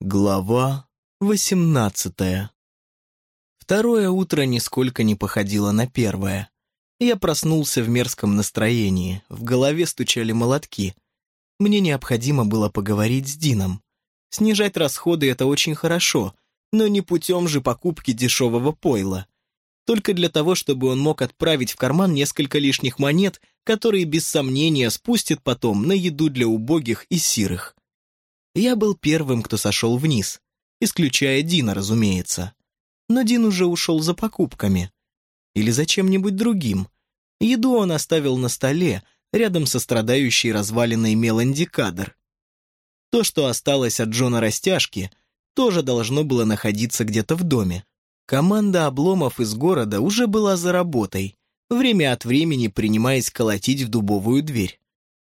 Глава восемнадцатая Второе утро нисколько не походило на первое. Я проснулся в мерзком настроении, в голове стучали молотки. Мне необходимо было поговорить с Дином. Снижать расходы — это очень хорошо, но не путем же покупки дешевого пойла. Только для того, чтобы он мог отправить в карман несколько лишних монет, которые без сомнения спустит потом на еду для убогих и сирых. Я был первым, кто сошел вниз, исключая Дина, разумеется. Но Дин уже ушел за покупками. Или за чем-нибудь другим. Еду он оставил на столе, рядом со страдающей разваленной Меланди Кадр. То, что осталось от Джона Растяжки, тоже должно было находиться где-то в доме. Команда обломов из города уже была за работой, время от времени принимаясь колотить в дубовую дверь.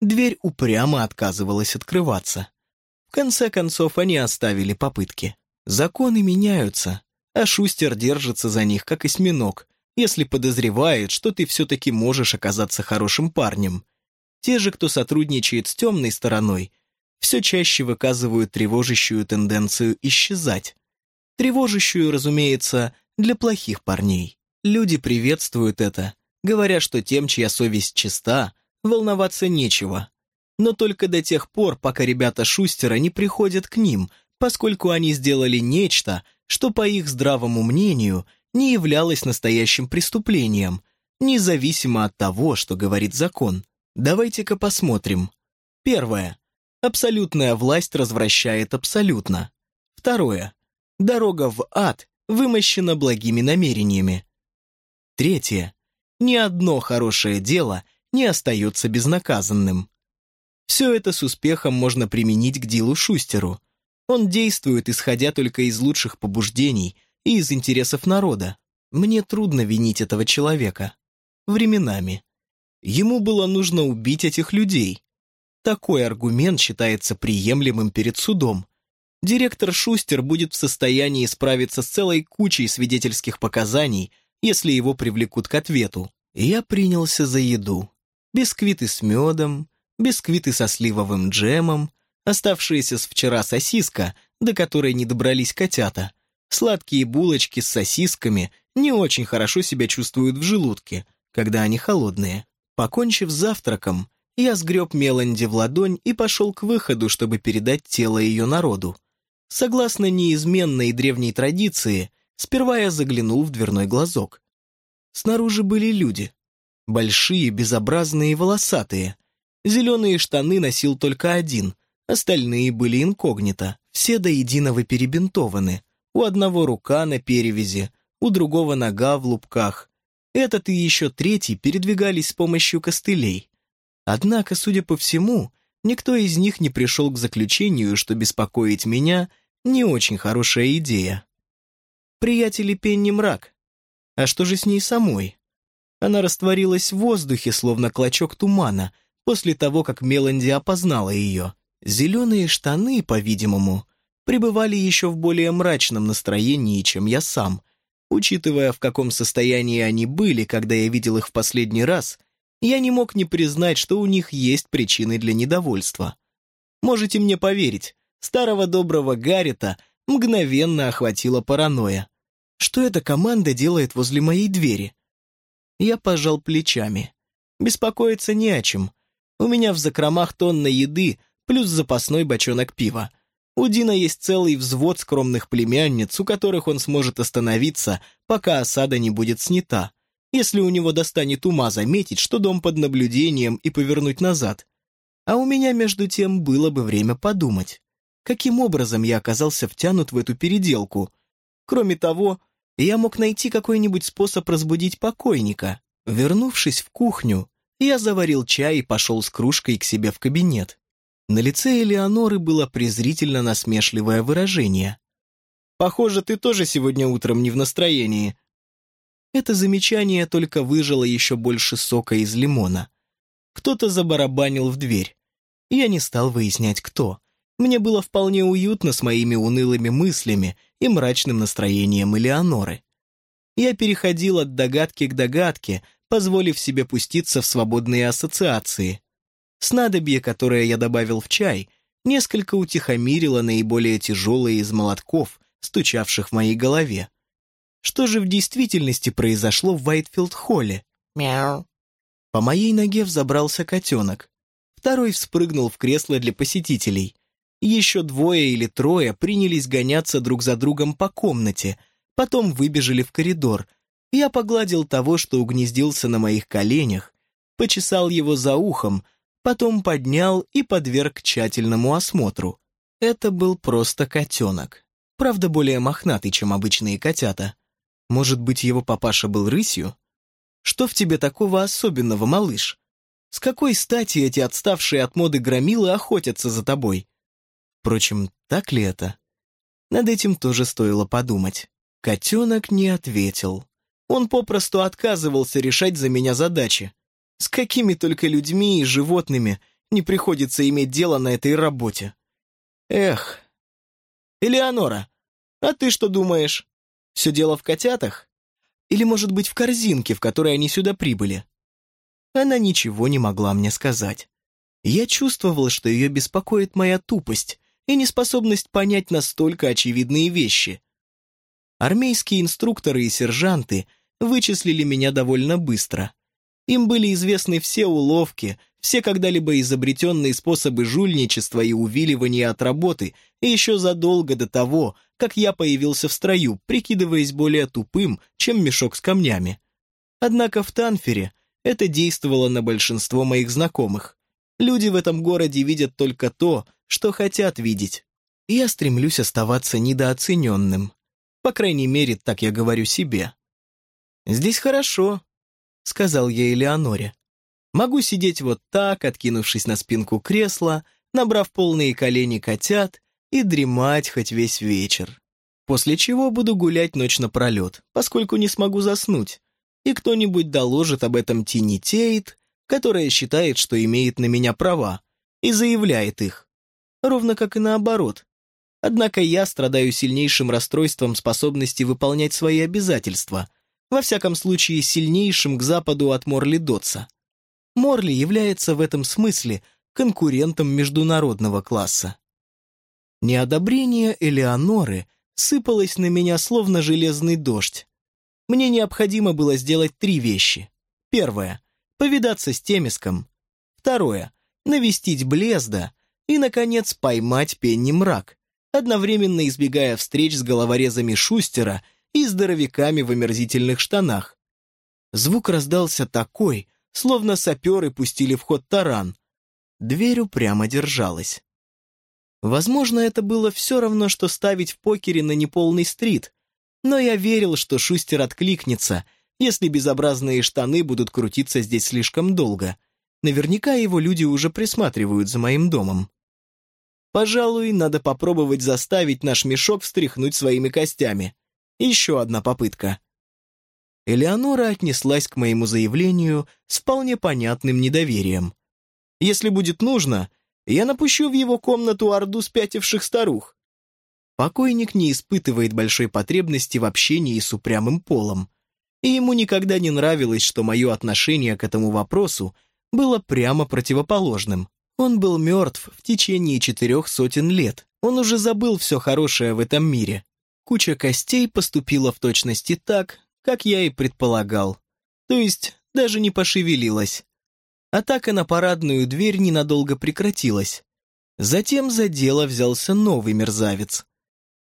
Дверь упрямо отказывалась открываться. В конце концов, они оставили попытки. Законы меняются, а Шустер держится за них, как осьминог, если подозревает, что ты все-таки можешь оказаться хорошим парнем. Те же, кто сотрудничает с темной стороной, все чаще выказывают тревожащую тенденцию исчезать. Тревожащую, разумеется, для плохих парней. Люди приветствуют это, говоря, что тем, чья совесть чиста, волноваться нечего, но только до тех пор, пока ребята Шустера не приходят к ним, поскольку они сделали нечто, что, по их здравому мнению, не являлось настоящим преступлением, независимо от того, что говорит закон. Давайте-ка посмотрим. Первое. Абсолютная власть развращает абсолютно. Второе. Дорога в ад вымощена благими намерениями. Третье. Ни одно хорошее дело не остается безнаказанным. Все это с успехом можно применить к Дилу Шустеру. Он действует, исходя только из лучших побуждений и из интересов народа. Мне трудно винить этого человека. Временами. Ему было нужно убить этих людей. Такой аргумент считается приемлемым перед судом. Директор Шустер будет в состоянии справиться с целой кучей свидетельских показаний, если его привлекут к ответу. Я принялся за еду. Бисквиты с медом, бисквиты со сливовым джемом, оставшиеся с вчера сосиска, до которой не добрались котята, сладкие булочки с сосисками не очень хорошо себя чувствуют в желудке, когда они холодные. Покончив с завтраком, я сгреб Меланди в ладонь и пошел к выходу, чтобы передать тело ее народу. Согласно неизменной древней традиции, сперва я заглянул в дверной глазок. Снаружи были люди. Большие, безобразные и волосатые. Зеленые штаны носил только один, остальные были инкогнито, все до единого перебинтованы. У одного рука на перевязи, у другого нога в лупках. Этот и еще третий передвигались с помощью костылей. Однако, судя по всему, никто из них не пришел к заключению, что беспокоить меня — не очень хорошая идея. Приятели Пенни мрак. А что же с ней самой? Она растворилась в воздухе, словно клочок тумана, после того, как Меланди опознала ее. Зеленые штаны, по-видимому, пребывали еще в более мрачном настроении, чем я сам. Учитывая, в каком состоянии они были, когда я видел их в последний раз, я не мог не признать, что у них есть причины для недовольства. Можете мне поверить, старого доброго Гаррита мгновенно охватила паранойя. Что эта команда делает возле моей двери? Я пожал плечами. Беспокоиться не о чем. У меня в закромах тонна еды, плюс запасной бочонок пива. У Дина есть целый взвод скромных племянниц, у которых он сможет остановиться, пока осада не будет снята, если у него достанет ума заметить, что дом под наблюдением и повернуть назад. А у меня, между тем, было бы время подумать, каким образом я оказался втянут в эту переделку. Кроме того, я мог найти какой-нибудь способ разбудить покойника. Вернувшись в кухню, я заварил чай и пошел с кружкой к себе в кабинет. На лице Элеоноры было презрительно насмешливое выражение. «Похоже, ты тоже сегодня утром не в настроении». Это замечание только выжило еще больше сока из лимона. Кто-то забарабанил в дверь. Я не стал выяснять, кто. Мне было вполне уютно с моими унылыми мыслями и мрачным настроением Элеоноры. Я переходил от догадки к догадке, позволив себе пуститься в свободные ассоциации. Снадобье, которое я добавил в чай, несколько утихомирило наиболее тяжелые из молотков, стучавших в моей голове. Что же в действительности произошло в Уайтфилд-холле? Мяу. По моей ноге взобрался котенок. Второй вспрыгнул в кресло для посетителей. Еще двое или трое принялись гоняться друг за другом по комнате, потом выбежали в коридор. Я погладил того, что угнездился на моих коленях, почесал его за ухом, потом поднял и подверг тщательному осмотру. Это был просто котенок. Правда, более мохнатый, чем обычные котята. Может быть, его папаша был рысью? Что в тебе такого особенного, малыш? С какой стати эти отставшие от моды громилы охотятся за тобой? Впрочем, так ли это? Над этим тоже стоило подумать. Котенок не ответил. Он попросту отказывался решать за меня задачи. С какими только людьми и животными не приходится иметь дело на этой работе. Эх. Элеонора, а ты что думаешь? Все дело в котятах? Или, может быть, в корзинке, в которой они сюда прибыли? Она ничего не могла мне сказать. Я чувствовал, что ее беспокоит моя тупость и неспособность понять настолько очевидные вещи. Армейские инструкторы и сержанты вычислили меня довольно быстро. Им были известны все уловки, все когда-либо изобретенные способы жульничества и увиливания от работы, и еще задолго до того, как я появился в строю, прикидываясь более тупым, чем мешок с камнями. Однако в Танфере это действовало на большинство моих знакомых. Люди в этом городе видят только то, что хотят видеть. Я стремлюсь оставаться недооцененным. По крайней мере, так я говорю себе. «Здесь хорошо», — сказал я Элеоноре. «Могу сидеть вот так, откинувшись на спинку кресла, набрав полные колени котят и дремать хоть весь вечер. После чего буду гулять ночь напролет, поскольку не смогу заснуть, и кто-нибудь доложит об этом Тини Тейт, которая считает, что имеет на меня права, и заявляет их. Ровно как и наоборот. Однако я страдаю сильнейшим расстройством способности выполнять свои обязательства, во всяком случае сильнейшим к западу от Морли Дотса. Морли является в этом смысле конкурентом международного класса. Неодобрение Элеоноры сыпалось на меня словно железный дождь. Мне необходимо было сделать три вещи. Первое — повидаться с Темиском. Второе — навестить Блезда. И, наконец, поймать Пенни Мрак, одновременно избегая встреч с головорезами Шустера и здоровяками в омерзительных штанах. Звук раздался такой, словно саперы пустили в ход таран. Дверь упрямо держалась. Возможно, это было все равно, что ставить в покере на неполный стрит, но я верил, что Шустер откликнется, если безобразные штаны будут крутиться здесь слишком долго. Наверняка его люди уже присматривают за моим домом. Пожалуй, надо попробовать заставить наш мешок встряхнуть своими костями. Еще одна попытка. Элеонора отнеслась к моему заявлению с вполне понятным недоверием. Если будет нужно, я напущу в его комнату орду спятивших старух. Покойник не испытывает большой потребности в общении с упрямым полом, и ему никогда не нравилось, что мое отношение к этому вопросу было прямо противоположным. Он был мертв в течение четырех сотен лет, он уже забыл все хорошее в этом мире. Куча костей поступила в точности так, как я и предполагал. То есть даже не пошевелилась. Атака на парадную дверь ненадолго прекратилась. Затем за дело взялся новый мерзавец.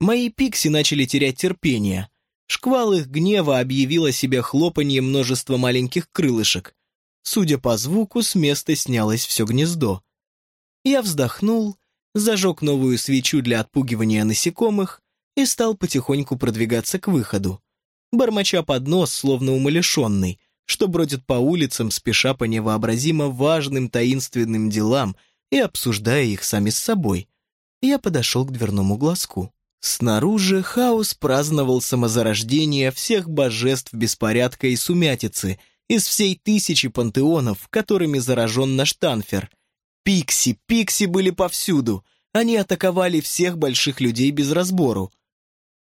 Мои пикси начали терять терпение. Шквал их гнева объявил о себе хлопанье множества маленьких крылышек. Судя по звуку, с места снялось все гнездо. Я вздохнул, зажег новую свечу для отпугивания насекомых и стал потихоньку продвигаться к выходу. Бормоча под нос, словно умалишенный, что бродит по улицам, спеша по невообразимо важным таинственным делам и обсуждая их сами с собой. Я подошел к дверному глазку. Снаружи хаос праздновал самозарождение всех божеств беспорядка и сумятицы из всей тысячи пантеонов, которыми заражен наш Танфер. Пикси, пикси были повсюду. Они атаковали всех больших людей без разбору.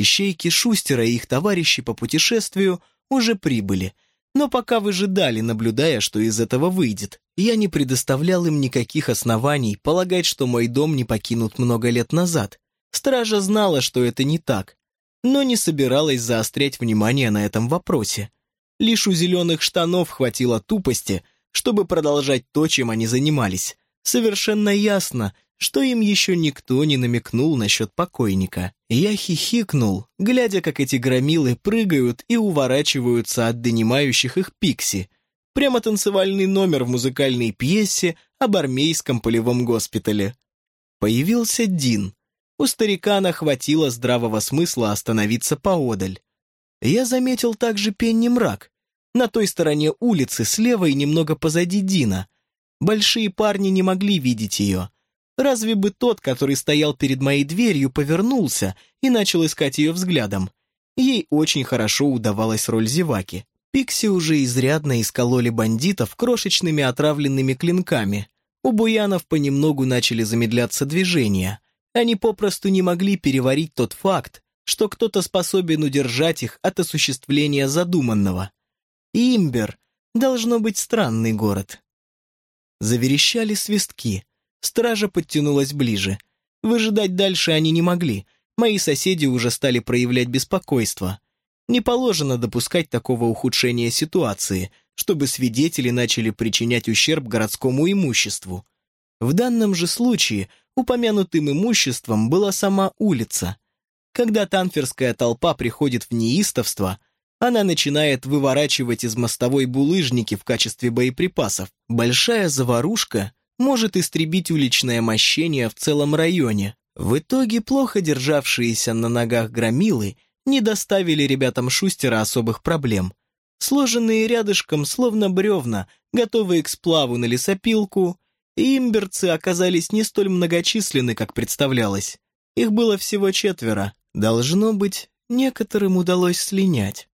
Ищейки Шустера и их товарищи по путешествию уже прибыли, Но пока выжидали, наблюдая, что из этого выйдет, я не предоставлял им никаких оснований полагать, что мой дом не покинут много лет назад. Стража знала, что это не так, но не собиралась заострять внимание на этом вопросе. Лишь у зеленых штанов хватило тупости, чтобы продолжать то, чем они занимались. Совершенно ясно, что им еще никто не намекнул насчет покойника. Я хихикнул, глядя, как эти громилы прыгают и уворачиваются от донимающих их пикси. Прямо танцевальный номер в музыкальной пьесе об армейском полевом госпитале. Появился Дин. У старикана хватило здравого смысла остановиться поодаль. Я заметил также Пенни Мрак. На той стороне улицы, слева и немного позади Дина. Большие парни не могли видеть ее — Разве бы тот, который стоял перед моей дверью, повернулся и начал искать ее взглядом. Ей очень хорошо удавалась роль зеваки. Пикси уже изрядно искололи бандитов крошечными отравленными клинками. У буянов понемногу начали замедляться движения. Они попросту не могли переварить тот факт, что кто-то способен удержать их от осуществления задуманного. Имбер должно быть странный город. Заверещали свистки. Стража подтянулась ближе. Выжидать дальше они не могли. Мои соседи уже стали проявлять беспокойство. Не положено допускать такого ухудшения ситуации, чтобы свидетели начали причинять ущерб городскому имуществу. В данном же случае упомянутым имуществом была сама улица. Когда танферская толпа приходит в неистовство, она начинает выворачивать из мостовой булыжники в качестве боеприпасов. Большая заварушка может истребить уличное мощение в целом районе. В итоге плохо державшиеся на ногах громилы не доставили ребятам Шустера особых проблем. Сложенные рядышком, словно бревна, готовые к сплаву на лесопилку, имберцы оказались не столь многочисленны, как представлялось. Их было всего четверо. Должно быть, некоторым удалось слинять.